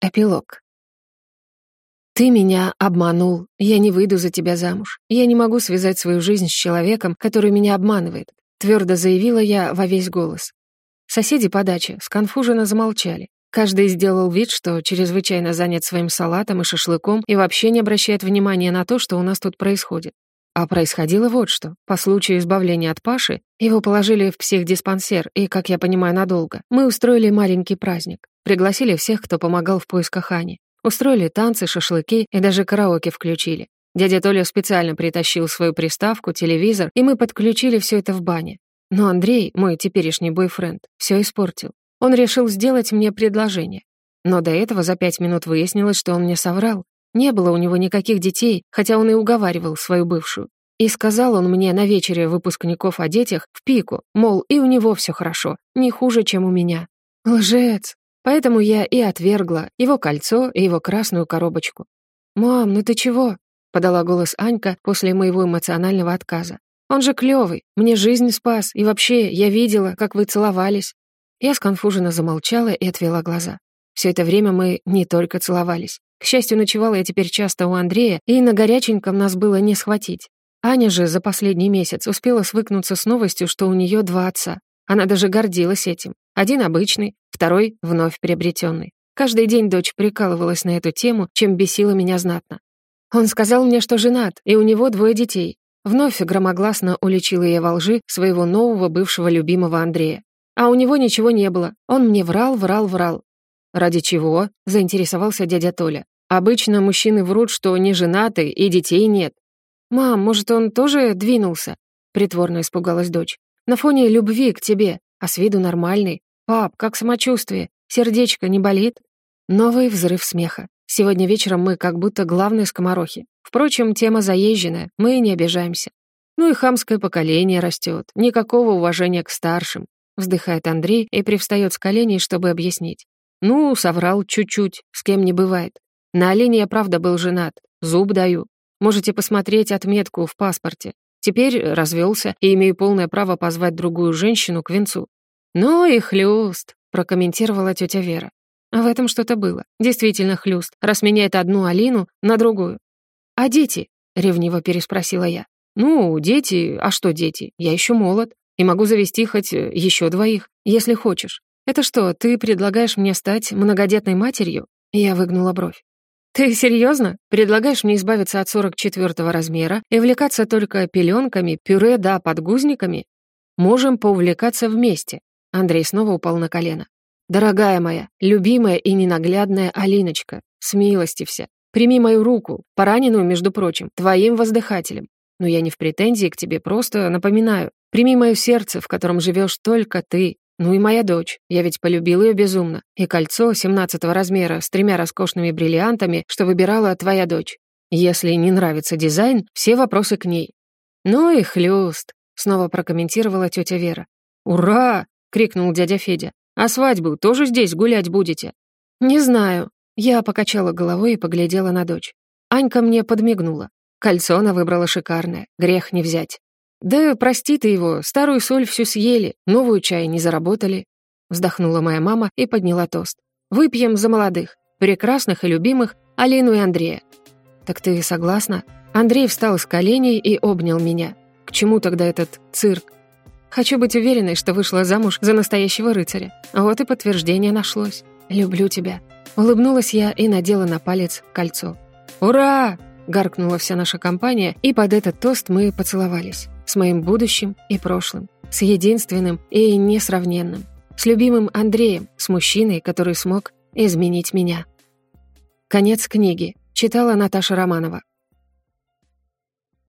Эпилог. «Ты меня обманул. Я не выйду за тебя замуж. Я не могу связать свою жизнь с человеком, который меня обманывает», твердо заявила я во весь голос. Соседи по даче сконфуженно замолчали. Каждый сделал вид, что чрезвычайно занят своим салатом и шашлыком и вообще не обращает внимания на то, что у нас тут происходит. А происходило вот что. По случаю избавления от Паши, его положили в психдиспансер, и, как я понимаю, надолго. Мы устроили маленький праздник. Пригласили всех, кто помогал в поисках Ани. Устроили танцы, шашлыки и даже караоке включили. Дядя Толя специально притащил свою приставку, телевизор, и мы подключили все это в бане. Но Андрей, мой теперешний бойфренд, все испортил. Он решил сделать мне предложение. Но до этого за пять минут выяснилось, что он мне соврал, не было у него никаких детей, хотя он и уговаривал свою бывшую. И сказал он мне на вечере выпускников о детях в пику, мол, и у него все хорошо, не хуже, чем у меня. Лжец. Поэтому я и отвергла его кольцо и его красную коробочку. «Мам, ну ты чего?» — подала голос Анька после моего эмоционального отказа. «Он же клёвый, мне жизнь спас, и вообще, я видела, как вы целовались». Я сконфуженно замолчала и отвела глаза. Все это время мы не только целовались. К счастью, ночевала я теперь часто у Андрея, и на горяченьком нас было не схватить. Аня же за последний месяц успела свыкнуться с новостью, что у нее два отца. Она даже гордилась этим. Один обычный, второй вновь приобретенный. Каждый день дочь прикалывалась на эту тему, чем бесила меня знатно. Он сказал мне, что женат, и у него двое детей. Вновь громогласно уличила я во лжи своего нового бывшего любимого Андрея. А у него ничего не было. Он мне врал, врал, врал. «Ради чего?» — заинтересовался дядя Толя. «Обычно мужчины врут, что не женаты и детей нет». «Мам, может, он тоже двинулся?» — притворно испугалась дочь. «На фоне любви к тебе, а с виду нормальный. Пап, как самочувствие? Сердечко не болит?» Новый взрыв смеха. Сегодня вечером мы как будто главные скоморохи. Впрочем, тема заезженная, мы не обижаемся. Ну и хамское поколение растет, никакого уважения к старшим. Вздыхает Андрей и привстает с коленей, чтобы объяснить. Ну, соврал чуть-чуть, с кем не бывает. На Олене я правда был женат, зуб даю. Можете посмотреть отметку в паспорте. Теперь развелся и имею полное право позвать другую женщину к венцу. Ну и хлюст, прокомментировала тетя Вера. А в этом что-то было. Действительно хлюст, раз меняет одну Алину на другую. «А дети?» — ревниво переспросила я. «Ну, дети... А что дети? Я еще молод и могу завести хоть еще двоих, если хочешь. «Это что, ты предлагаешь мне стать многодетной матерью?» Я выгнула бровь. «Ты серьезно? Предлагаешь мне избавиться от 44-го размера и увлекаться только пеленками, пюре да подгузниками? Можем поувлекаться вместе». Андрей снова упал на колено. «Дорогая моя, любимая и ненаглядная Алиночка, смилостився, прими мою руку, пораненную, между прочим, твоим воздыхателем. Но я не в претензии к тебе, просто напоминаю. Прими мое сердце, в котором живешь только ты, ну и моя дочь. Я ведь полюбил ее безумно. И кольцо 17 размера с тремя роскошными бриллиантами, что выбирала твоя дочь. Если не нравится дизайн, все вопросы к ней. Ну и хлюст, снова прокомментировала тетя Вера. Ура! крикнул дядя Федя. А свадьбу тоже здесь гулять будете? Не знаю. Я покачала головой и поглядела на дочь. Анька мне подмигнула. Кольцо она выбрала шикарное, грех не взять. «Да прости ты его, старую соль всю съели, новую чай не заработали», вздохнула моя мама и подняла тост. «Выпьем за молодых, прекрасных и любимых Алину и Андрея». «Так ты согласна?» Андрей встал с коленей и обнял меня. «К чему тогда этот цирк?» «Хочу быть уверенной, что вышла замуж за настоящего рыцаря. Вот и подтверждение нашлось. Люблю тебя». Улыбнулась я и надела на палец кольцо. «Ура!» — гаркнула вся наша компания, и под этот тост мы поцеловались с моим будущим и прошлым, с единственным и несравненным, с любимым Андреем, с мужчиной, который смог изменить меня. Конец книги. Читала Наташа Романова.